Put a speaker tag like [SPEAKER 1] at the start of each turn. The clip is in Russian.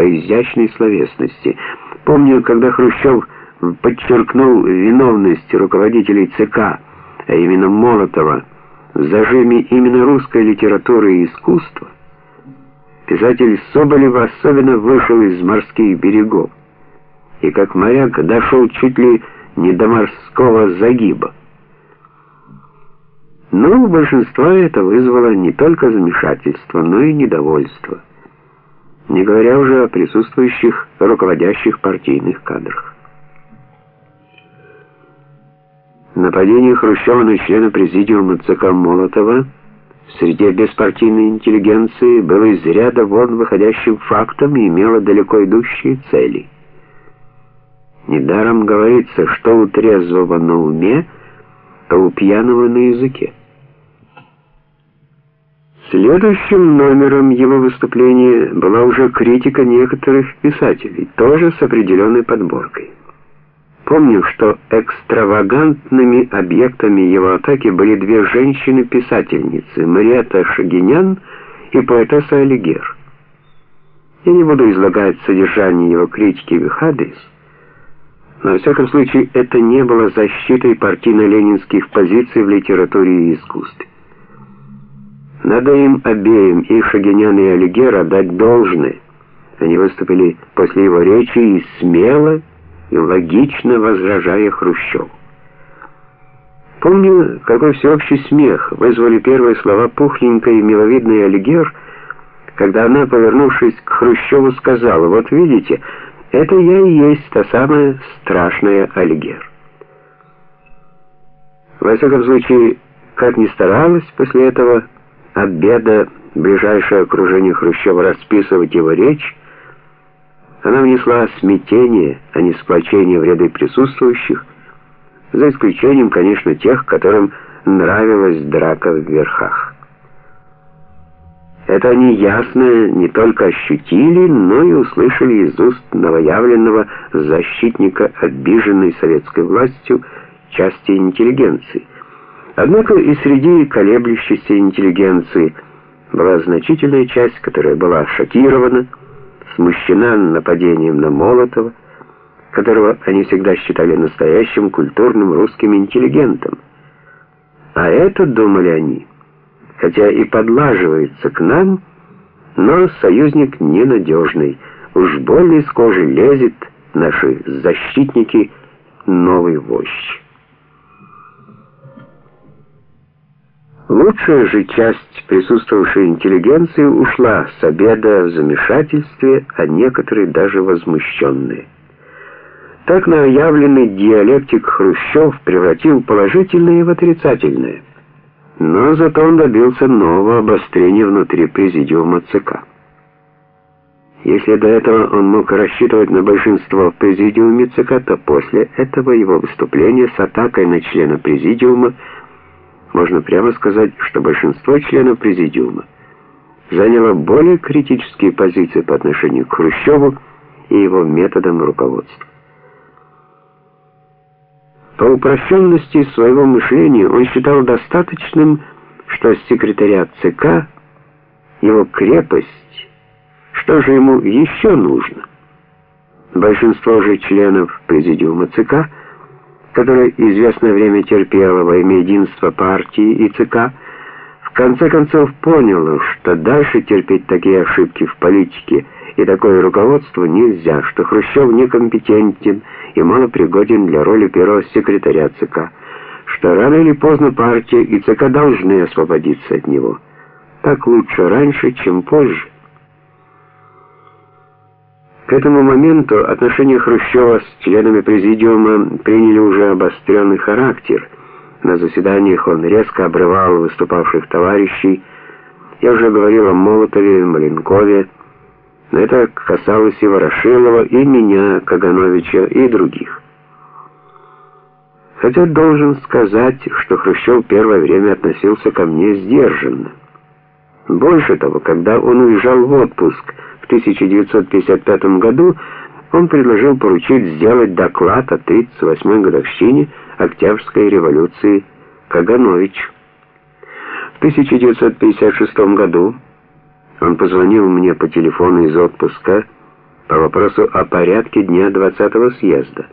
[SPEAKER 1] по изящной словесности. Помню, когда Хрущев подчеркнул виновность руководителей ЦК, а именно Молотова, в зажиме именно русской литературы и искусства, писатель Соболев особенно вышел из морских берегов и как моряк дошел чуть ли не до морского загиба. Но у большинства это вызвало не только замешательство, но и недовольство, не говоря уже о присутствующих руководящих партийных кадрах. Нападение Хрущева на члена президиума ЦК Молотова в среде беспартийной интеллигенции было из ряда вон выходящим фактом и имело далеко идущие цели. Недаром говорится, что у трезвого на уме, а у пьяного на языке. Следующим номером его выступления была уже критика некоторых писателей, тоже с определенной подборкой. Помню, что экстравагантными объектами его атаки были две женщины-писательницы, Мариэта Шагинян и поэтесса Алигер. Я не буду излагать содержание его критики в их адрес, но, во всяком случае, это не было защитой партийно-ленинских позиций в литературе и искусстве. Надо им обеим, и Шагинян, и Алигер, отдать должное. Они выступили после его речи и смело, и логично возражая Хрущеву. Помню, какой всеобщий смех вызвали первые слова пухленькой и миловидной Алигер, когда она, повернувшись к Хрущеву, сказала, «Вот видите, это я и есть та самая страшная Алигер». Во всяком случае, как ни старалась после этого обеда ближайшее окружение Хрущева расписывать его речь, она внесла смятение, а не сплочение в ряды присутствующих, за исключением, конечно, тех, которым нравилась драка в верхах. Это они ясно не только ощутили, но и услышали из уст новоявленного защитника обиженной советской властью части интеллигенции. Однако и среди колеблющейся интеллигенции была значительная часть, которая была шокирована, смущена нападением на Молотова, которого они всегда считали настоящим культурным русским интеллигентом. А это, думали они, хотя и подлаживается к нам, но союзник ненадежный, уж больно из кожи лезет наши защитники новый вождь. Лучшая же часть присутствовавшей интеллигенции ушла с обеда в замешательстве, а некоторые даже возмущенные. Так новоявленный диалектик Хрущев превратил положительное в отрицательное. Но зато он добился нового обострения внутри президиума ЦК. Если до этого он мог рассчитывать на большинство в президиуме ЦК, то после этого его выступления с атакой на члена президиума можно прямо сказать, что большинство членов президиума заняло более критические позиции по отношению к Хрущеву и его методам руководства. По упрощенности своего мышления он считал достаточным, что секретариат ЦК его крепость, что же ему еще нужно? Большинство же членов президиума ЦК которая известное время терпела во имя единства партии и ЦК, в конце концов поняла, что дальше терпеть такие ошибки в политике и такое руководство нельзя, что Хрущев некомпетентен и малопригоден для роли первого секретаря ЦК, что рано или поздно партия и ЦК должны освободиться от него. Так лучше раньше, чем позже. К этому моменту отношения Хрущева с членами президиума приняли уже обостренный характер. На заседаниях он резко обрывал выступавших товарищей. Я уже говорил о Молотове, Маленкове, но это касалось и Ворошилова, и меня, Кагановича, и других. Хотя должен сказать, что Хрущев первое время относился ко мне сдержанно. Больше того, когда он уезжал в отпуск, 1955 году он предложил поручить сделать доклад о 38-й годовщине Октябрьской революции Каганович. В 1956 году он позвонил мне по телефону из отпуска по вопросу о порядке дня 20-го съезда.